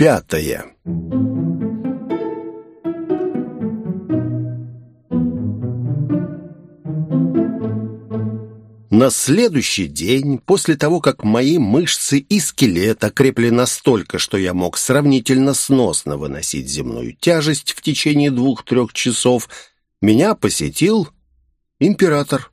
Пятое. На следующий день, после того, как мои мышцы и скелет окрепли настолько, что я мог сравнительно сносно выносить земную тяжесть в течение двух-трех часов, меня посетил император.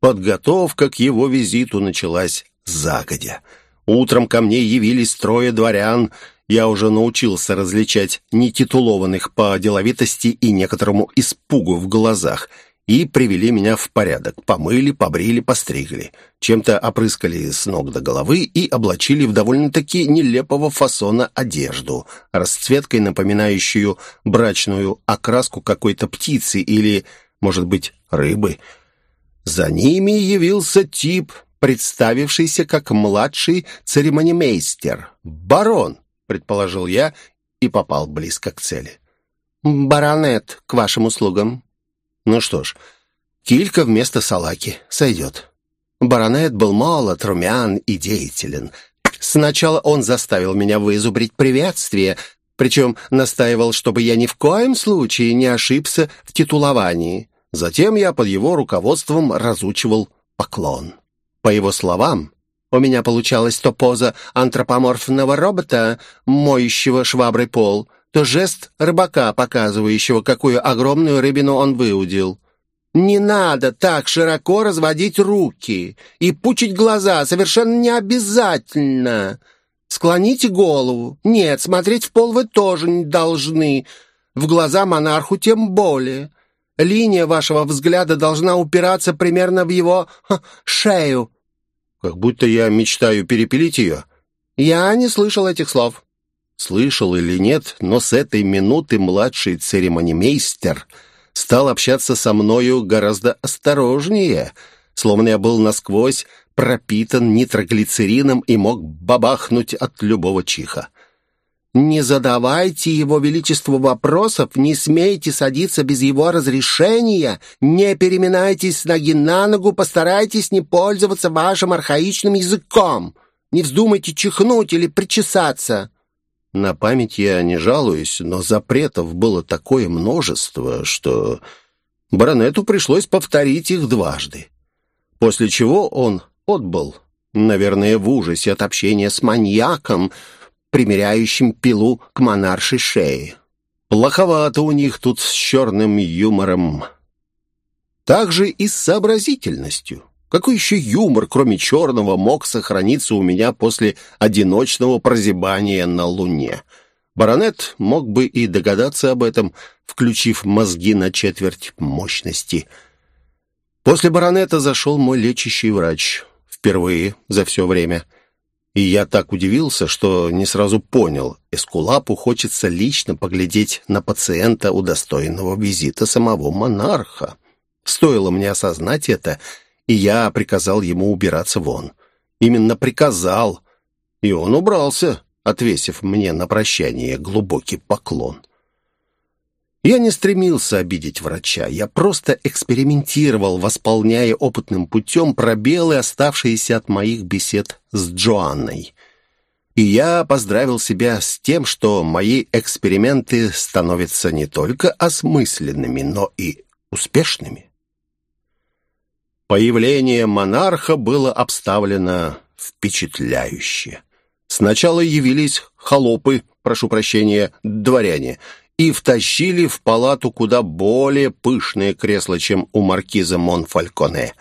Подготовка к его визиту началась загодя. Утром ко мне явились трое дворян. Я уже научился различать нетитулованных по деловитости и некоторому испугу в глазах и привели меня в порядок. Помыли, побрили, постригли. Чем-то опрыскали с ног до головы и облачили в довольно-таки нелепого фасона одежду, расцветкой напоминающую брачную окраску какой-то птицы или, может быть, рыбы. За ними явился тип, представившийся как младший церемонимейстер. «Барон», — предположил я и попал близко к цели. «Баронет, к вашим услугам». «Ну что ж, килька вместо салаки сойдет». Баронет был молод, румян и деятелен. Сначала он заставил меня вызубрить приветствие, причем настаивал, чтобы я ни в коем случае не ошибся в титуловании. Затем я под его руководством разучивал поклон. По его словам, у меня получалась то поза антропоморфного робота, моющего шваброй пол, то жест рыбака, показывающего, какую огромную рыбину он выудил. Не надо так широко разводить руки и пучить глаза, совершенно не обязательно. Склоните голову. Нет, смотреть в пол вы тоже не должны. В глаза монарху тем более. Линия вашего взгляда должна упираться примерно в его ха, шею, как будто я мечтаю перепилить ее. Я не слышал этих слов. Слышал или нет, но с этой минуты младший церемонимейстер стал общаться со мною гораздо осторожнее, словно я был насквозь пропитан нитроглицерином и мог бабахнуть от любого чиха. Не задавайте его величеству вопросов, не смейте садиться без его разрешения, не переминайтесь с ноги на ногу, постарайтесь не пользоваться вашим архаичным языком. Не вздумайте чихнуть или причесаться. На память я не жалуюсь, но запретов было такое множество, что баронету пришлось повторить их дважды. После чего он отбыл, наверное, в ужасе от общения с маньяком, примеряющим пилу к монаршей шее. Плоховато у них тут с черным юмором. Также и с сообразительностью. Какой еще юмор, кроме черного, мог сохраниться у меня после одиночного прозябания на Луне? Баронет мог бы и догадаться об этом, включив мозги на четверть мощности. После баронета зашел мой лечащий врач. Впервые за все время. И я так удивился, что не сразу понял. Эскулапу хочется лично поглядеть на пациента, удостоенного визита самого монарха. Стоило мне осознать это, и я приказал ему убираться вон. Именно приказал. И он убрался, отвесив мне на прощание глубокий поклон. Я не стремился обидеть врача, я просто экспериментировал, восполняя опытным путем пробелы, оставшиеся от моих бесед с Джоанной. И я поздравил себя с тем, что мои эксперименты становятся не только осмысленными, но и успешными. Появление монарха было обставлено впечатляюще. Сначала явились холопы, прошу прощения, дворяне — и втащили в палату куда более пышное кресло, чем у маркиза Монфальконе.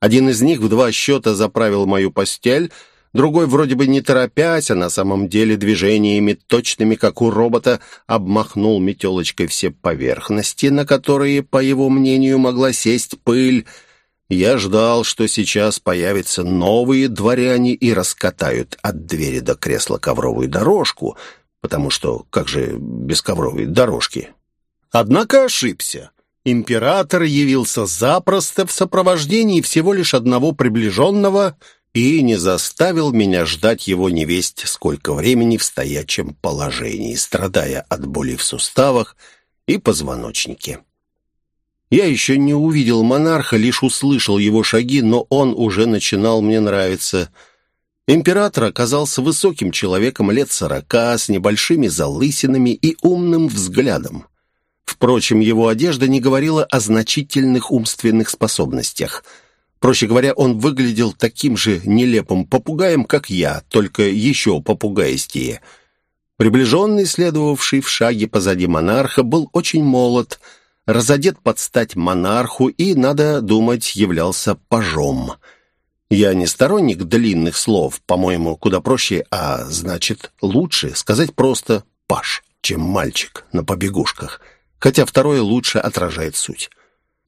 Один из них в два счета заправил мою постель, другой, вроде бы не торопясь, а на самом деле движениями точными, как у робота, обмахнул метелочкой все поверхности, на которые, по его мнению, могла сесть пыль. Я ждал, что сейчас появятся новые дворяне и раскатают от двери до кресла ковровую дорожку — потому что как же без ковровой дорожки? Однако ошибся. Император явился запросто в сопровождении всего лишь одного приближенного и не заставил меня ждать его невесть сколько времени в стоячем положении, страдая от боли в суставах и позвоночнике. Я еще не увидел монарха, лишь услышал его шаги, но он уже начинал мне нравиться – Император оказался высоким человеком лет сорока, с небольшими залысинами и умным взглядом. Впрочем, его одежда не говорила о значительных умственных способностях. Проще говоря, он выглядел таким же нелепым попугаем, как я, только еще попугаистее. Приближенный, следовавший в шаге позади монарха, был очень молод, разодет под стать монарху и, надо думать, являлся пажом — я не сторонник длинных слов, по-моему, куда проще, а значит, лучше сказать просто «паш», чем «мальчик» на побегушках, хотя второе лучше отражает суть.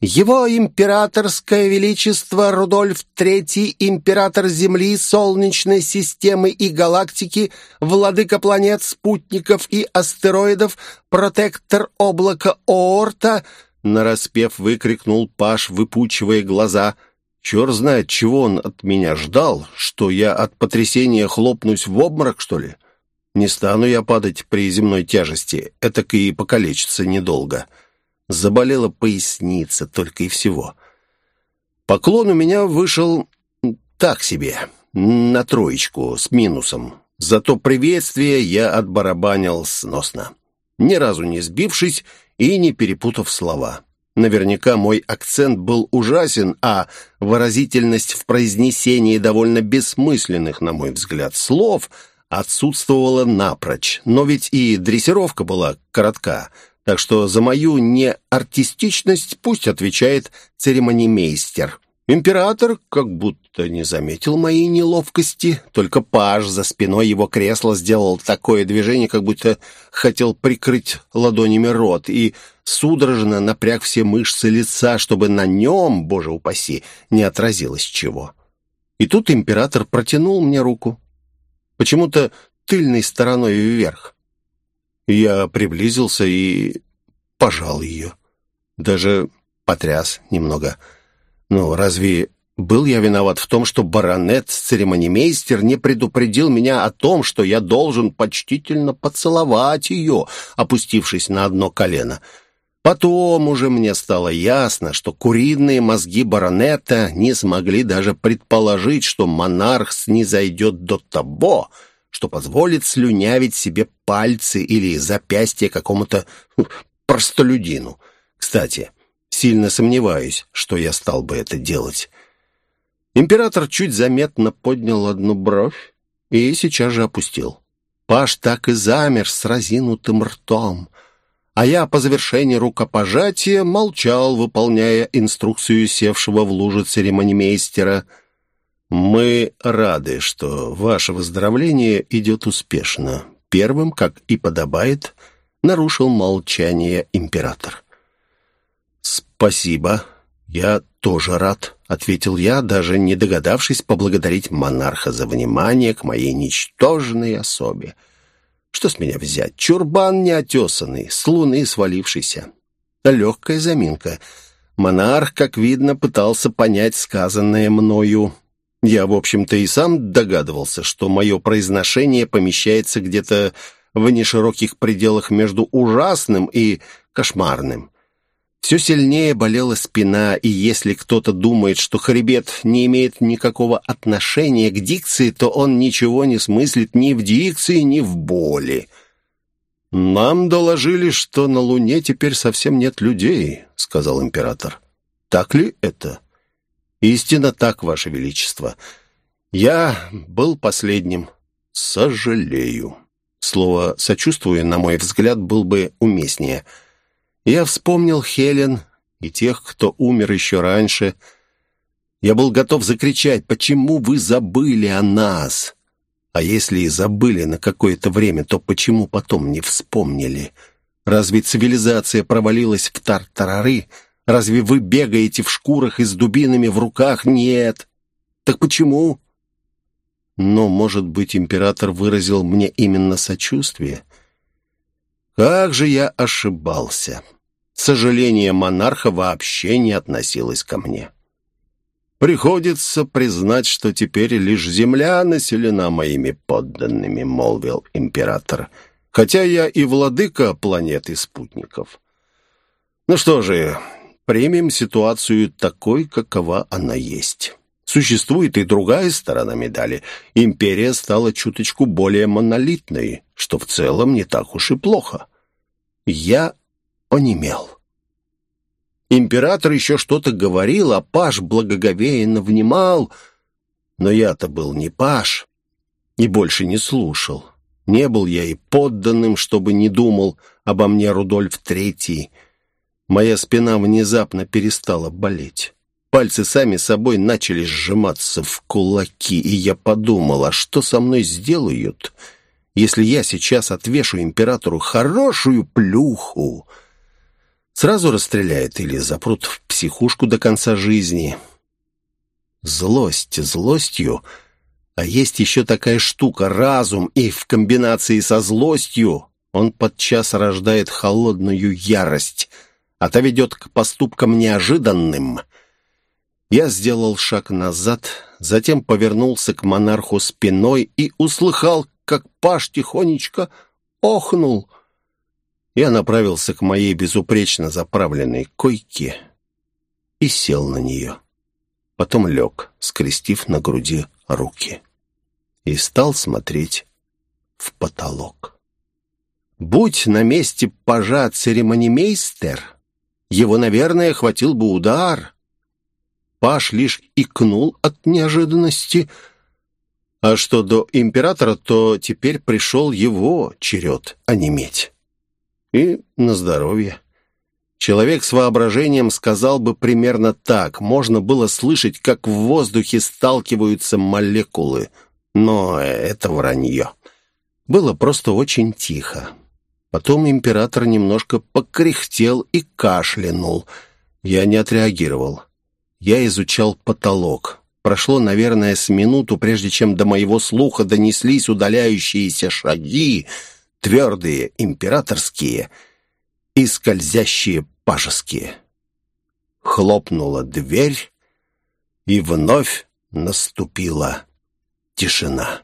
Его императорское величество Рудольф III, император Земли, Солнечной системы и галактики, владыка планет, спутников и астероидов, протектор облака Оорта, нараспев выкрикнул Паш, выпучивая глаза – Черт знает, чего он от меня ждал, что я от потрясения хлопнусь в обморок, что ли? Не стану я падать при земной тяжести, этак и покалечиться недолго. Заболела поясница только и всего. Поклон у меня вышел так себе, на троечку, с минусом. Зато приветствие я отбарабанил сносно, ни разу не сбившись и не перепутав слова. Наверняка мой акцент был ужасен, а выразительность в произнесении довольно бессмысленных, на мой взгляд, слов отсутствовала напрочь. Но ведь и дрессировка была коротка, так что за мою неартистичность пусть отвечает церемонимейстер. Император как будто не заметил моей неловкости, только паж за спиной его кресла сделал такое движение, как будто хотел прикрыть ладонями рот, и судорожно напряг все мышцы лица, чтобы на нем, боже упаси, не отразилось чего. И тут император протянул мне руку, почему-то тыльной стороной вверх. Я приблизился и пожал ее, даже потряс немного — ну, разве был я виноват в том, что баронет-церемонимейстер не предупредил меня о том, что я должен почтительно поцеловать ее, опустившись на одно колено? Потом уже мне стало ясно, что куриные мозги баронета не смогли даже предположить, что монарх снизойдет до того, что позволит слюнявить себе пальцы или запястье какому-то простолюдину. Кстати, Сильно сомневаюсь, что я стал бы это делать. Император чуть заметно поднял одну бровь и сейчас же опустил. Паш так и замер с разинутым ртом, а я по завершении рукопожатия молчал, выполняя инструкцию севшего в луже церемонимейстера. «Мы рады, что ваше выздоровление идет успешно». Первым, как и подобает, нарушил молчание император. «Спасибо, я тоже рад», — ответил я, даже не догадавшись поблагодарить монарха за внимание к моей ничтожной особе. «Что с меня взять? Чурбан неотесанный, с луны свалившийся». Легкая заминка. Монарх, как видно, пытался понять сказанное мною. Я, в общем-то, и сам догадывался, что мое произношение помещается где-то в нешироких пределах между ужасным и кошмарным. Все сильнее болела спина, и если кто-то думает, что хребет не имеет никакого отношения к дикции, то он ничего не смыслит ни в дикции, ни в боли. «Нам доложили, что на Луне теперь совсем нет людей», — сказал император. «Так ли это?» «Истинно так, Ваше Величество. Я был последним. Сожалею». Слово «сочувствую», на мой взгляд, был бы уместнее — я вспомнил Хелен и тех, кто умер еще раньше. Я был готов закричать, почему вы забыли о нас? А если и забыли на какое-то время, то почему потом не вспомнили? Разве цивилизация провалилась в тартарары? Разве вы бегаете в шкурах и с дубинами в руках? Нет. Так почему? Но, может быть, император выразил мне именно сочувствие? Как же я ошибался. Сожаление монарха вообще не относилось ко мне. «Приходится признать, что теперь лишь земля населена моими подданными», — молвил император, «хотя я и владыка планеты спутников». «Ну что же, примем ситуацию такой, какова она есть». Существует и другая сторона медали. Империя стала чуточку более монолитной, что в целом не так уж и плохо. Я онемел. Император еще что-то говорил, а Паш благоговейно внимал. Но я-то был не Паш и больше не слушал. Не был я и подданным, чтобы не думал обо мне Рудольф Третий. Моя спина внезапно перестала болеть. Пальцы сами собой начали сжиматься в кулаки, и я подумал, а что со мной сделают, если я сейчас отвешу императору хорошую плюху? Сразу расстреляют или запрут в психушку до конца жизни. Злость злостью, а есть еще такая штука — разум, и в комбинации со злостью он подчас рождает холодную ярость — а та ведет к поступкам неожиданным. Я сделал шаг назад, затем повернулся к монарху спиной и услыхал, как Паш тихонечко охнул. Я направился к моей безупречно заправленной койке и сел на нее. Потом лег, скрестив на груди руки, и стал смотреть в потолок. Будь на месте пажа церемонимейстер, его, наверное, хватил бы удар. Паш лишь икнул от неожиданности. А что до императора, то теперь пришел его черед онеметь. И на здоровье. Человек с воображением сказал бы примерно так. Можно было слышать, как в воздухе сталкиваются молекулы. Но это вранье. Было просто очень тихо. Потом император немножко покряхтел и кашлянул. Я не отреагировал. Я изучал потолок. Прошло, наверное, с минуту, прежде чем до моего слуха донеслись удаляющиеся шаги, твердые императорские и скользящие пажеские. Хлопнула дверь, и вновь наступила тишина.